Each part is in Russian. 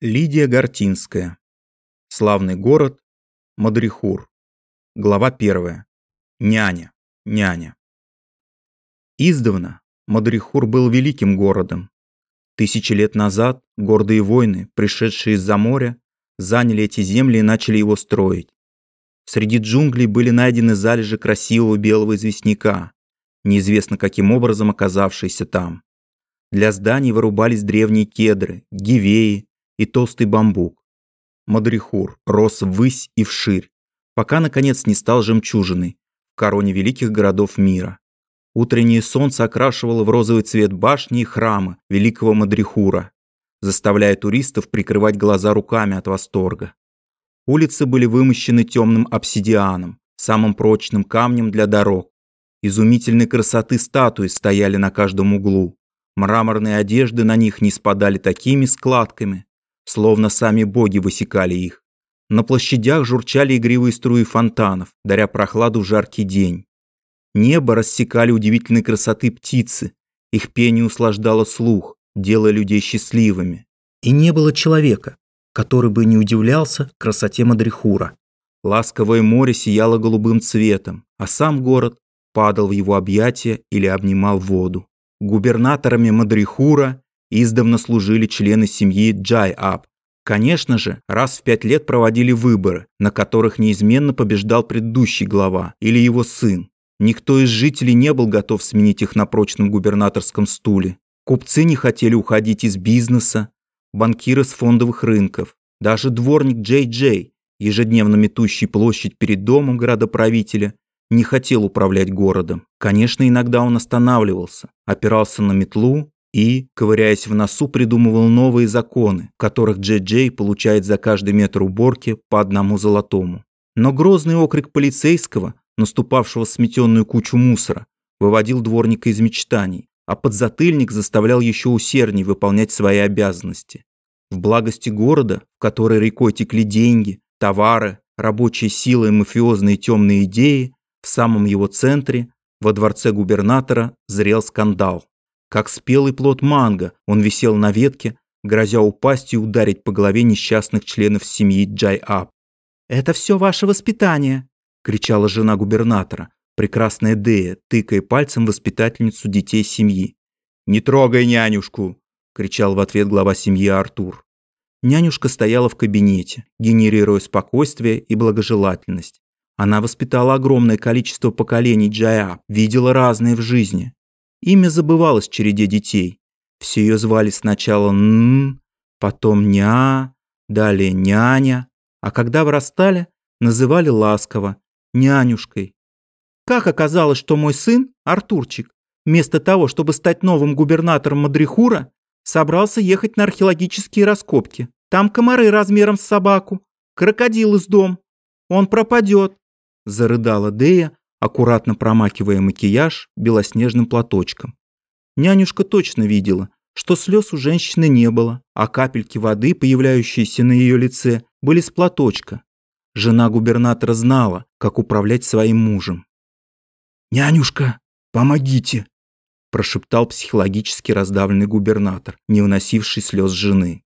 Лидия Гортинская. Славный город. Мадрихур. Глава первая. Няня. Няня. Издавна Мадрихур был великим городом. Тысячи лет назад гордые войны, пришедшие из-за моря, заняли эти земли и начали его строить. Среди джунглей были найдены залежи красивого белого известняка, неизвестно каким образом оказавшиеся там. Для зданий вырубались древние кедры, гивеи, и толстый бамбук. Мадрихур рос ввысь и вширь, пока, наконец, не стал жемчужиной в короне великих городов мира. Утреннее солнце окрашивало в розовый цвет башни и храмы великого Мадрихура, заставляя туристов прикрывать глаза руками от восторга. Улицы были вымощены темным обсидианом, самым прочным камнем для дорог. Изумительной красоты статуи стояли на каждом углу. Мраморные одежды на них не спадали такими складками, словно сами боги высекали их. На площадях журчали игривые струи фонтанов, даря прохладу в жаркий день. Небо рассекали удивительной красоты птицы, их пение услаждало слух, делая людей счастливыми. И не было человека, который бы не удивлялся красоте Мадрихура. Ласковое море сияло голубым цветом, а сам город падал в его объятия или обнимал воду. Губернаторами Мадрихура издавна служили члены семьи Джай-Ап. Конечно же, раз в пять лет проводили выборы, на которых неизменно побеждал предыдущий глава или его сын. Никто из жителей не был готов сменить их на прочном губернаторском стуле. Купцы не хотели уходить из бизнеса, банкиры с фондовых рынков. Даже дворник Джей Джей, ежедневно метущий площадь перед домом градоправителя, не хотел управлять городом. Конечно, иногда он останавливался, опирался на метлу и, ковыряясь в носу, придумывал новые законы, которых Джей-Джей получает за каждый метр уборки по одному золотому. Но грозный окрик полицейского, наступавшего в сметенную кучу мусора, выводил дворника из мечтаний, а подзатыльник заставлял еще усерднее выполнять свои обязанности. В благости города, в которой рекой текли деньги, товары, рабочая сила и мафиозные темные идеи, в самом его центре, во дворце губернатора, зрел скандал. Как спелый плод манго, он висел на ветке, грозя упасть и ударить по голове несчастных членов семьи Джай-Ап. «Это все ваше воспитание!» – кричала жена губернатора, прекрасная Дея, тыкая пальцем воспитательницу детей семьи. «Не трогай нянюшку!» – кричал в ответ глава семьи Артур. Нянюшка стояла в кабинете, генерируя спокойствие и благожелательность. Она воспитала огромное количество поколений Джая, видела разные в жизни. Имя забывалось в череде детей. Все ее звали сначала Н, потом Ня, далее Няня, а когда вырастали, называли ласково Нянюшкой. Как оказалось, что мой сын, Артурчик, вместо того, чтобы стать новым губернатором Мадрихура, собрался ехать на археологические раскопки. Там комары размером с собаку, крокодил из дом. Он пропадет, зарыдала Дея, аккуратно промакивая макияж белоснежным платочком. Нянюшка точно видела, что слез у женщины не было, а капельки воды, появляющиеся на ее лице, были с платочка. Жена губернатора знала, как управлять своим мужем. «Нянюшка, помогите!» – прошептал психологически раздавленный губернатор, не выносивший слез жены.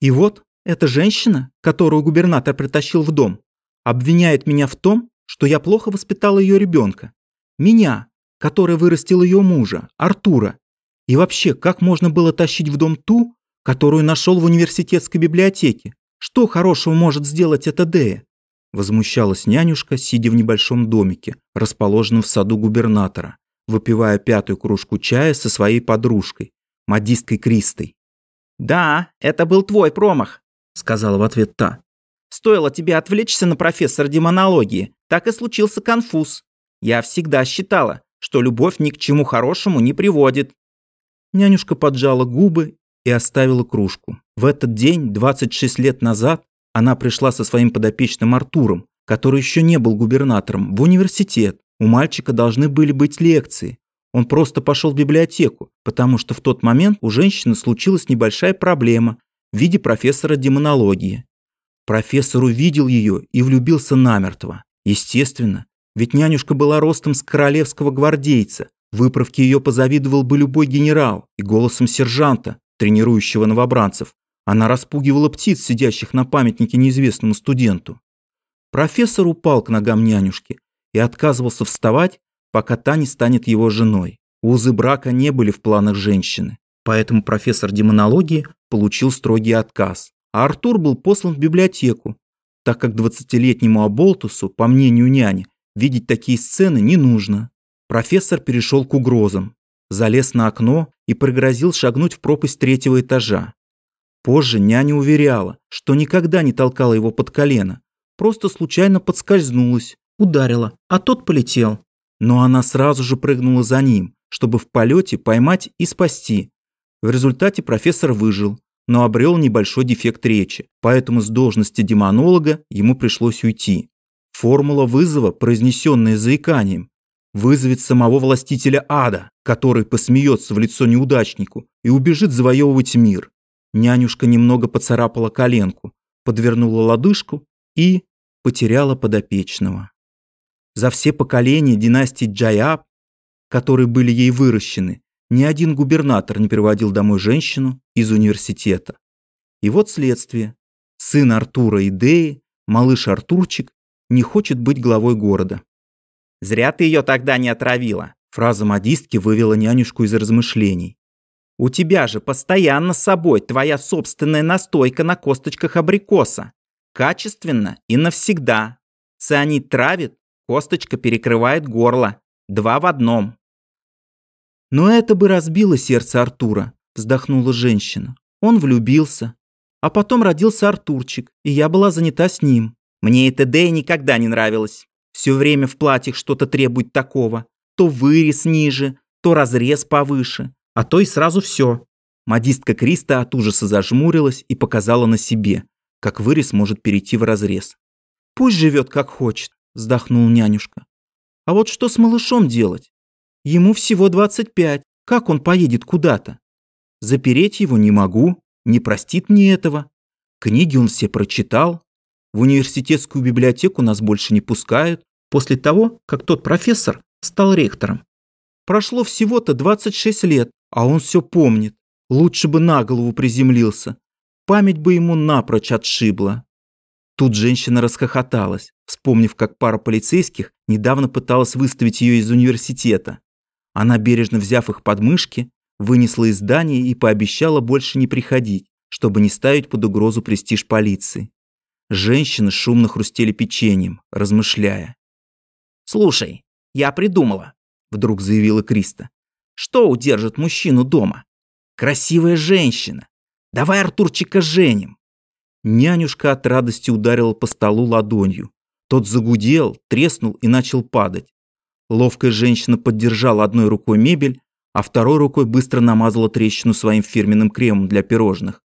И вот эта женщина, которую губернатор притащил в дом, обвиняет меня в том, что я плохо воспитала ее ребенка. Меня, который вырастил ее мужа, Артура. И вообще, как можно было тащить в дом ту, которую нашел в университетской библиотеке? Что хорошего может сделать эта Дея? Возмущалась нянюшка, сидя в небольшом домике, расположенном в саду губернатора, выпивая пятую кружку чая со своей подружкой, модисткой Кристой. «Да, это был твой промах», — сказала в ответ та. Стоило тебе отвлечься на профессора демонологии, так и случился конфуз. Я всегда считала, что любовь ни к чему хорошему не приводит. Нянюшка поджала губы и оставила кружку. В этот день, 26 лет назад, она пришла со своим подопечным Артуром, который еще не был губернатором, в университет. У мальчика должны были быть лекции. Он просто пошел в библиотеку, потому что в тот момент у женщины случилась небольшая проблема в виде профессора демонологии. Профессор увидел ее и влюбился намертво. Естественно, ведь нянюшка была ростом с королевского гвардейца. Выправке ее позавидовал бы любой генерал и голосом сержанта, тренирующего новобранцев, Она распугивала птиц, сидящих на памятнике неизвестному студенту. Профессор упал к ногам нянюшки и отказывался вставать, пока та не станет его женой. Узы брака не были в планах женщины, поэтому профессор демонологии получил строгий отказ, а Артур был послан в библиотеку, так как 20-летнему Аболтусу, по мнению няни, видеть такие сцены не нужно. Профессор перешел к угрозам, залез на окно и пригрозил шагнуть в пропасть третьего этажа. Позже няня уверяла, что никогда не толкала его под колено, просто случайно подскользнулась, ударила, а тот полетел. Но она сразу же прыгнула за ним, чтобы в полете поймать и спасти. В результате профессор выжил, но обрел небольшой дефект речи, поэтому с должности демонолога ему пришлось уйти. Формула вызова, произнесенная заиканием, вызовет самого властителя ада, который посмеется в лицо неудачнику и убежит завоевывать мир. Нянюшка немного поцарапала коленку, подвернула лодыжку и потеряла подопечного. За все поколения династии Джайаб, которые были ей выращены, ни один губернатор не приводил домой женщину из университета. И вот следствие. Сын Артура и Деи, малыш Артурчик, не хочет быть главой города. «Зря ты ее тогда не отравила», фраза модистки вывела нянюшку из размышлений. У тебя же постоянно с собой твоя собственная настойка на косточках абрикоса. Качественно и навсегда. Цианид травит, косточка перекрывает горло. Два в одном. Но это бы разбило сердце Артура, вздохнула женщина. Он влюбился. А потом родился Артурчик, и я была занята с ним. Мне эта Дэя никогда не нравилась. Все время в платьях что-то требует такого. То вырез ниже, то разрез повыше а то и сразу все. Модистка Криста от ужаса зажмурилась и показала на себе, как вырез может перейти в разрез. «Пусть живет как хочет», – вздохнул нянюшка. «А вот что с малышом делать? Ему всего 25, как он поедет куда-то? Запереть его не могу, не простит мне этого. Книги он все прочитал. В университетскую библиотеку нас больше не пускают, после того, как тот профессор стал ректором. Прошло всего-то 26 лет, а он все помнит. Лучше бы на голову приземлился. Память бы ему напрочь отшибла. Тут женщина расхохоталась, вспомнив, как пара полицейских недавно пыталась выставить ее из университета. Она, бережно взяв их под мышки, вынесла из здания и пообещала больше не приходить, чтобы не ставить под угрозу престиж полиции. Женщины шумно хрустели печеньем, размышляя. «Слушай, я придумала», – вдруг заявила Криста. Что удержит мужчину дома? Красивая женщина. Давай Артурчика женим. Нянюшка от радости ударила по столу ладонью. Тот загудел, треснул и начал падать. Ловкая женщина поддержала одной рукой мебель, а второй рукой быстро намазала трещину своим фирменным кремом для пирожных.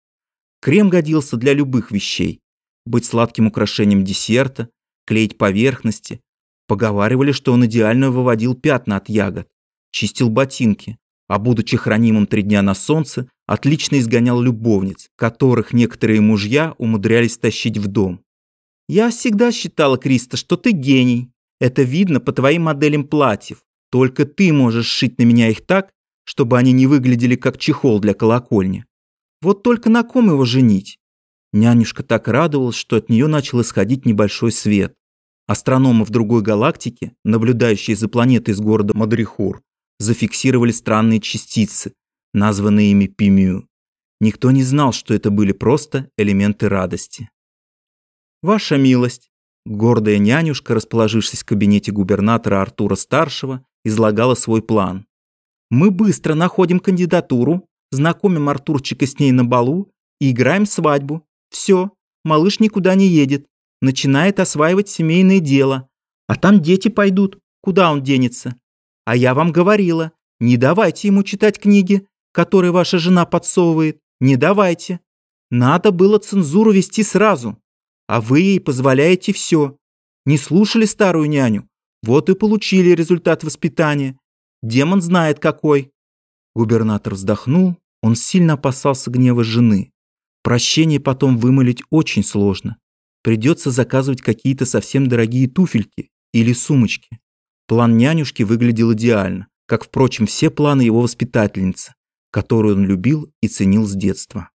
Крем годился для любых вещей. Быть сладким украшением десерта, клеить поверхности. Поговаривали, что он идеально выводил пятна от ягод чистил ботинки, а будучи хранимым три дня на солнце, отлично изгонял любовниц, которых некоторые мужья умудрялись тащить в дом. «Я всегда считала, Криста, что ты гений. Это видно по твоим моделям платьев. Только ты можешь сшить на меня их так, чтобы они не выглядели как чехол для колокольни. Вот только на ком его женить?» Нянюшка так радовалась, что от нее начал исходить небольшой свет. Астрономы в другой галактике, наблюдающие за планетой из города Мадрихур, зафиксировали странные частицы, названные ими Пимию. Никто не знал, что это были просто элементы радости. «Ваша милость!» Гордая нянюшка, расположившись в кабинете губернатора Артура-старшего, излагала свой план. «Мы быстро находим кандидатуру, знакомим Артурчика с ней на балу и играем свадьбу. Все, малыш никуда не едет, начинает осваивать семейное дело. А там дети пойдут, куда он денется? А я вам говорила, не давайте ему читать книги, которые ваша жена подсовывает. Не давайте. Надо было цензуру вести сразу. А вы ей позволяете все. Не слушали старую няню? Вот и получили результат воспитания. Демон знает какой. Губернатор вздохнул. Он сильно опасался гнева жены. Прощение потом вымолить очень сложно. Придется заказывать какие-то совсем дорогие туфельки или сумочки. План нянюшки выглядел идеально, как, впрочем, все планы его воспитательницы, которую он любил и ценил с детства.